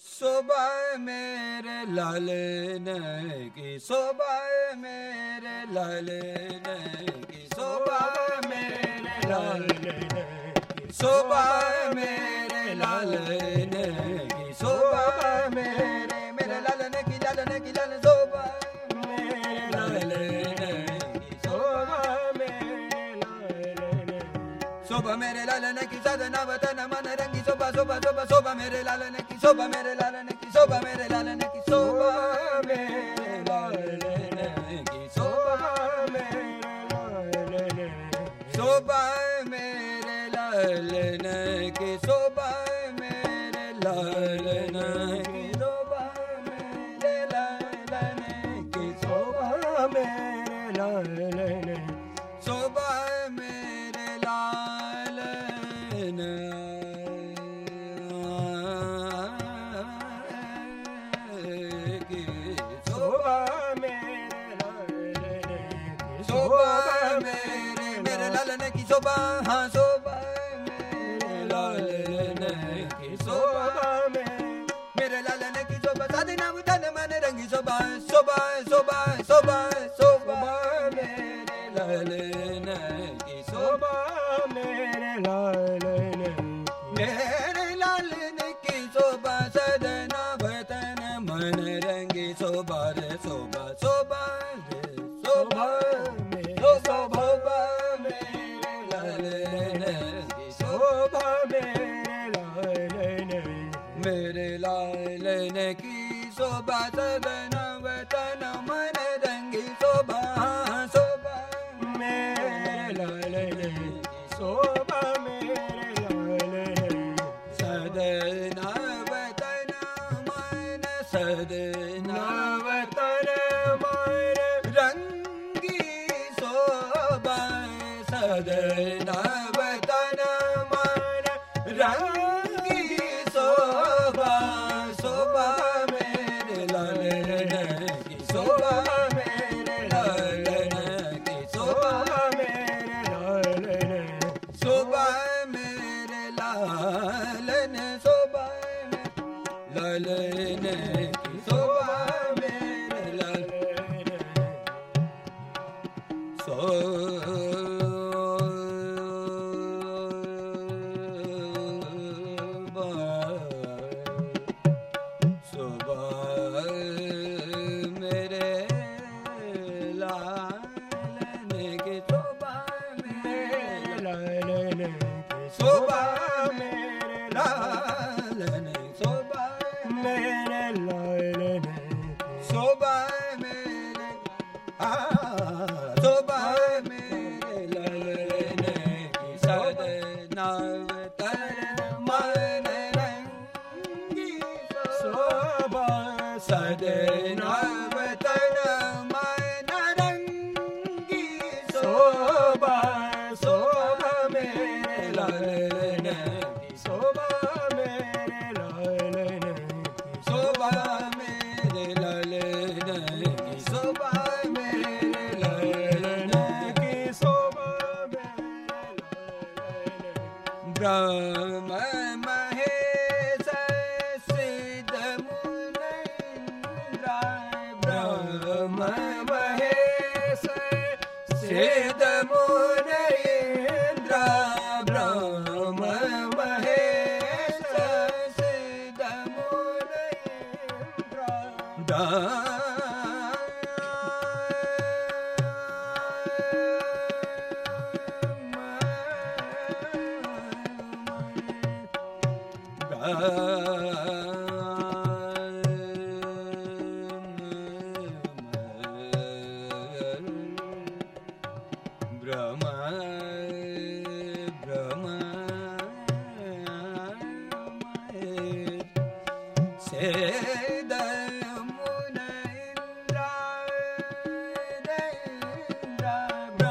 ਸੁਬਾ ਮੇਰੇ ਲਾਲ ਨੇ ਕੀ ਸੁਬਾ सोबा मेरे लाल ने की सदना वतन मन रंगी सोबा सोबा सोबा सोबा मेरे लाल ने की सोबा मेरे लाल ਲਾਲਨ ਸੋਭਾ ਮੇਰੇ ਲਾਲਨ ਮੇਰੇ ਲਾਲਨ ਸੋਭਾ ਸੋਭਾ ਸੋਭਾ ਮੇਰੇ ਲਾਲਨ ਮੇਰੇ ਲਾਲਨ ਸੋਭਾ, ਸਾਦੇ ਨਾਮ ਰੰਗੀ। ਸੋਭਾ ਸੋਭਾ ਸੋਭਾ ਸੋਭਾ Alene ਰਾਮ ਮਹੇਸ਼ ਸਿਧ ਮੁਨਿੰਦਰਾ ਬ੍ਰਹਮ ਮਹੇਸ਼ ਸਿਧ ਮੁਨਿੰਦਰਾ ਬ੍ਰਹਮ ਮਹੇਸ਼ ਸਿਧ ਮੁਨਿੰਦਰਾ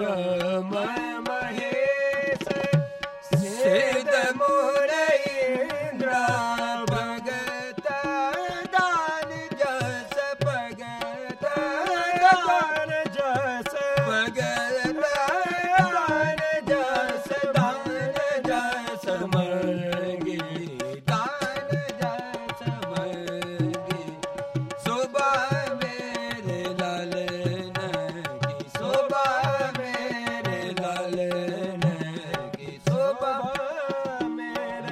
Duh.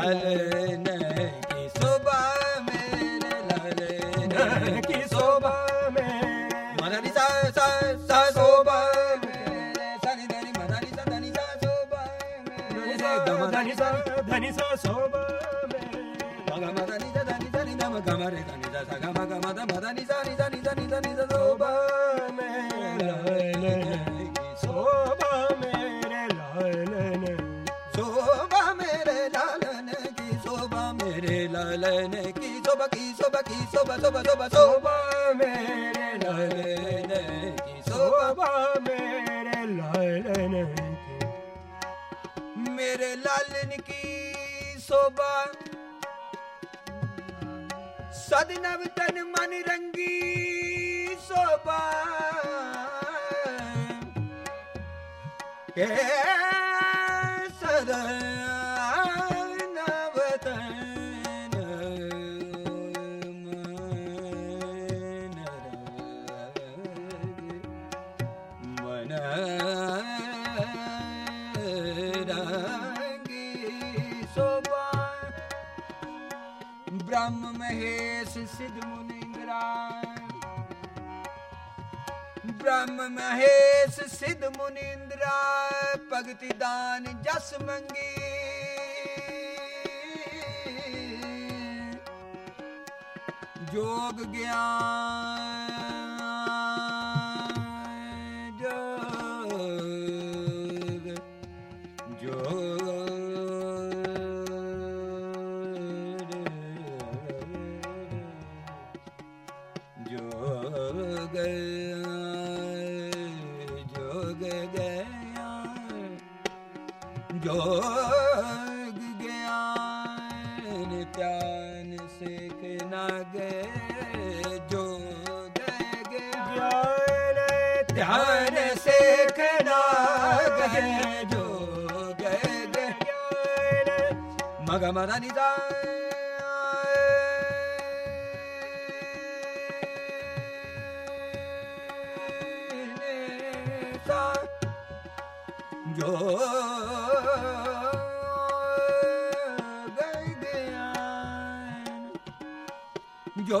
ਲਾਲ ਨੇ ਕੀ ਸੋਭਾ ਮੇਰੇ ਲਾਲ ਨੇ ਕੀ ਸੋਭਾ ਮੇਰੇ ਮਨਨੀ ਸਾ ਸਾ ਸਾ ਸੋਭਾ ਮੇਰੇ ਸਨੀ ਦਨੀ ਮਨਨੀ ਸਾ ਦਨੀ ਸਾ ਸੋਭਾ ਮੇਰੇ ਗਮਨ ਦਨੀ ਸਾ ਦਨੀ ਸਾ ਸੋਭਾ शोभा की शोभा की शोभा शोभा शोभा शोभा मेरे लालन की शोभा मेरे लालन की मेरे लालन की शोभा सदनव तन मन रंगी शोभा ਬ੍ਰਹਮ ਮਹੇਸ਼ ਸਿਧ ਮੁਨਿ ਬ੍ਰਹਮ ਮਹੇਸ਼ ਸਿਧ ਮੁਨਿ ਇੰਦਰਾ ਭਗਤੀ ਦਾਨ ਜਸ ਮੰਗੀ। ਜੋਗ ਗਿਆਨ ਜੋਗ ਜੋਗ ਗਿਆ ਜੋਗ ਗਿਆਨ ਧਿਆਨ ਸਿਖ ਨਾ ਗਏ ਜੋਗ ਗਿਆਨ ਧਿਆਨ ਸਿਖ ਨਾ ਗਏ ਜੋਗ ਗਿਆਨ ਮਗ ਮਦਨੀ ਦਾ ਗਈ ਦਿਆਂ ਜੋ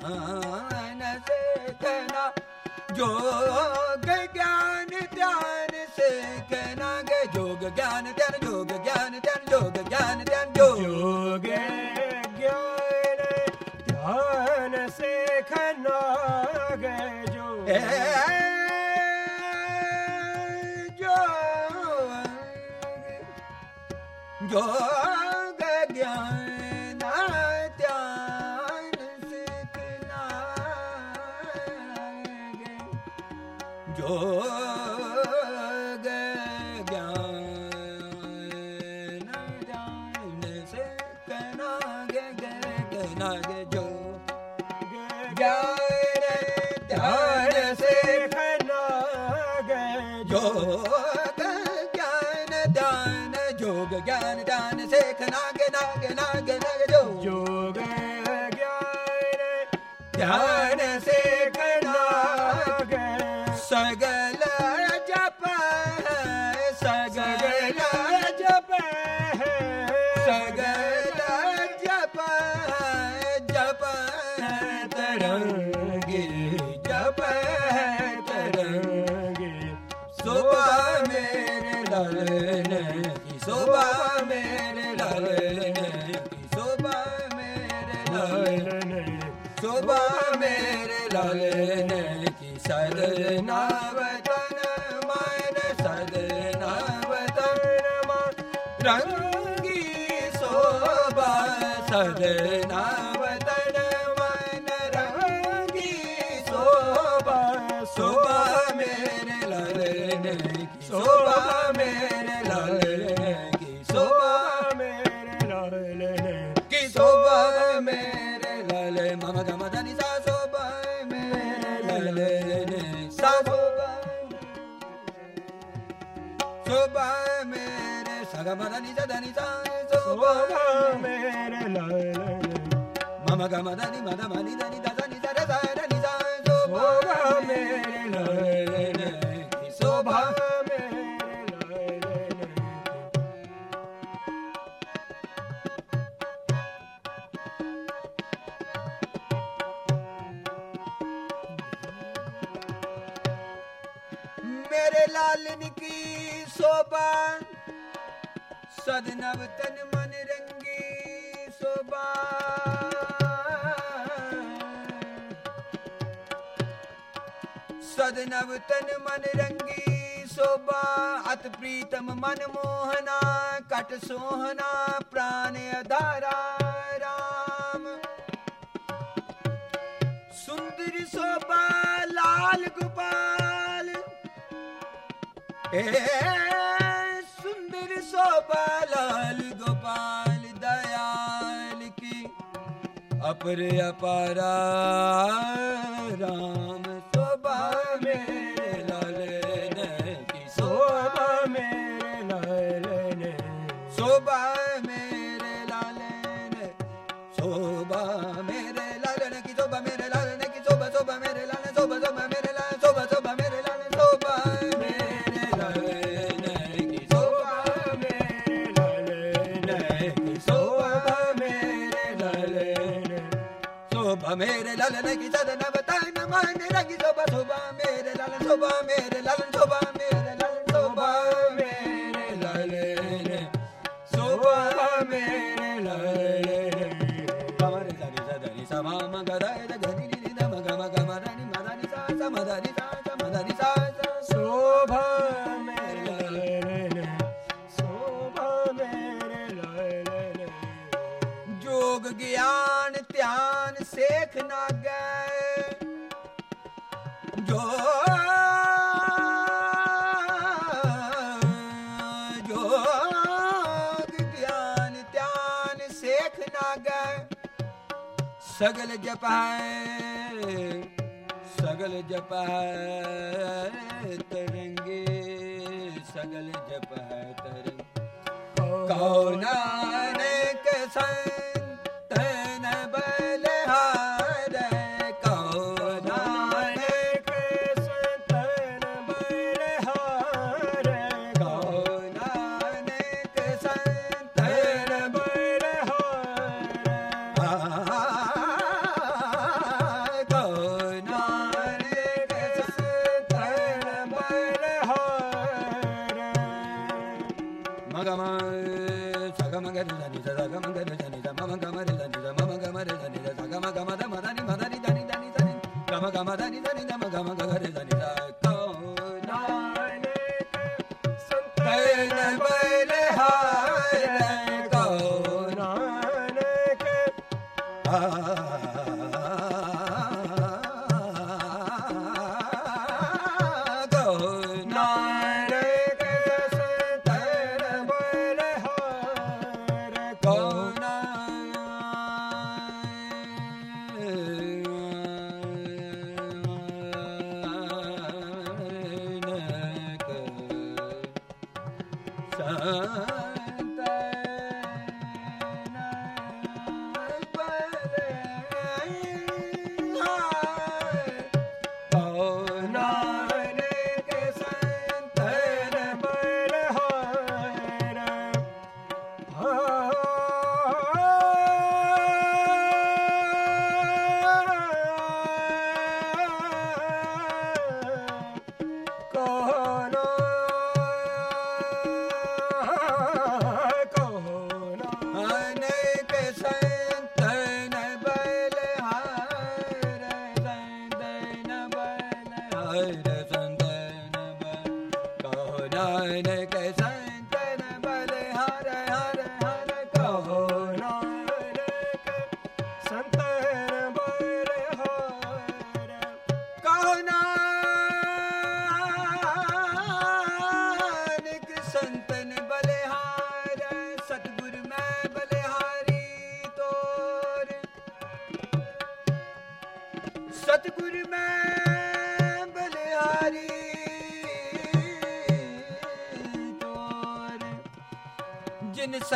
ਧਿਆਨ ਸਿਖਣਾ ਜੋਗ ਗਿਆਨ ਧਿਆਨ ਸਿਖਣਾ ਗੇ ਜੋਗ ਗਿਆਨ ਧਿਆਨ ਜੋਗ ਗਿਆਨ ਧਿਆਨ ਜੋਗ ਗਿਆਨ ਧਿਆਨ ਜੋਗ ਗਿਆਨ ਧਿਆਨ ਸਿਖਣਾ ਗੇ ਜੋਗ ਜੋਗ ਜੋਗ No. da da Mama gama dani madama ni dani dani तेरे लालन की शोभा सदनव तन मन रंगी शोभा सदनव तन मन रंगी शोभा अत प्रीतम मन मोहना कट सोहना प्राण अधारा राम सुंदर शोभा लाल गुपा ਏ ਸੁੰਦਰ ਸੋਭਾ ਲਾਲ ਗੋਪਾਲ ਦਇਆਲ ਕੀ ਅਪਰ ਅਪਾਰਾ शोभा मेरे लालन की सदन बताए न माने रगी शोभा शोभा मेरे लालन शोभा मेरे लालन शोभा ਸਗਲ ਜਪ ਹੈ ਸਗਲ ਜਪ ਹੈ ਤਰੰਗੇ ਸਗਲ ਜਪ ਹੈ ਤਰੰਗ। ਕੋ ਨਾਨਕ ਸੰ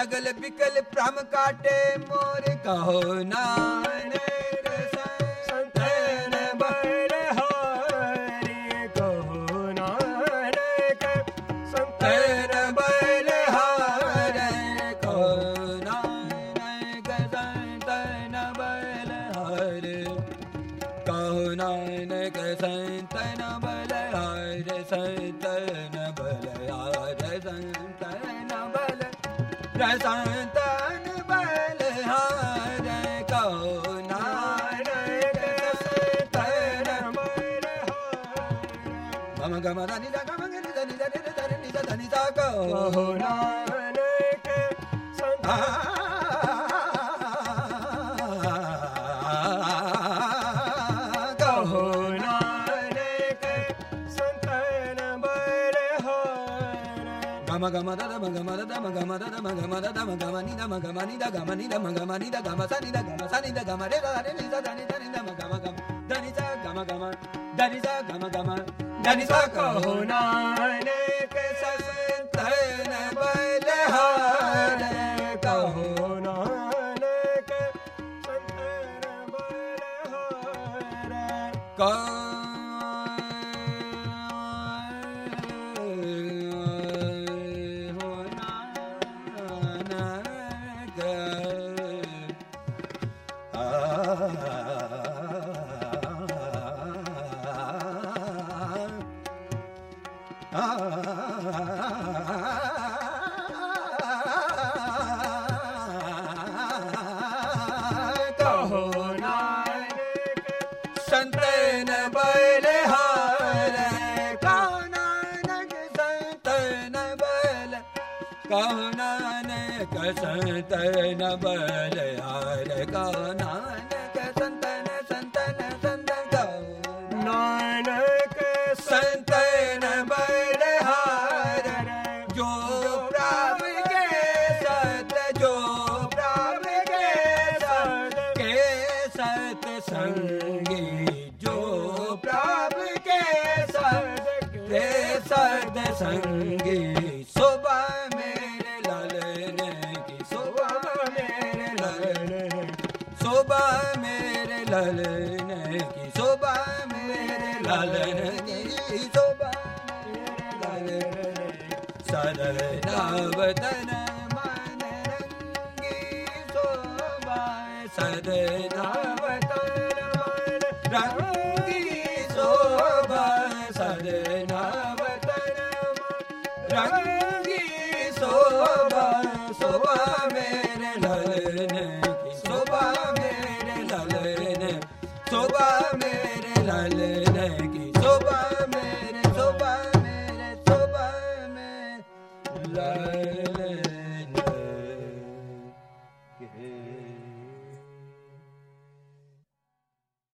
ਜਿਨ ਸਗਲ ਬਿਕਲ ਭ੍ਰਮ ਕਾਟੇ ਮੋਰ ਕਹੋ ਨਾਨਕ ਸੰਤਨ ਬਲਿਹਾਰੀ ਕਹੋ Gama gama gama gama gama da dama gama da dama gama da dama gama da dama gama ni dama gama ni da gama ni dama gama ni da gama sa ni da gama sa ni da gama re da re ni da da ni da ni dama gama gama da ni sa gama gama da ni sa gama gama da ni sa ko na ne na ਸਦਨਾਵਤਨ ਮਨ ਰੰਗੀ ਸੋਭਾ ਸਦਨਾਵਤਨ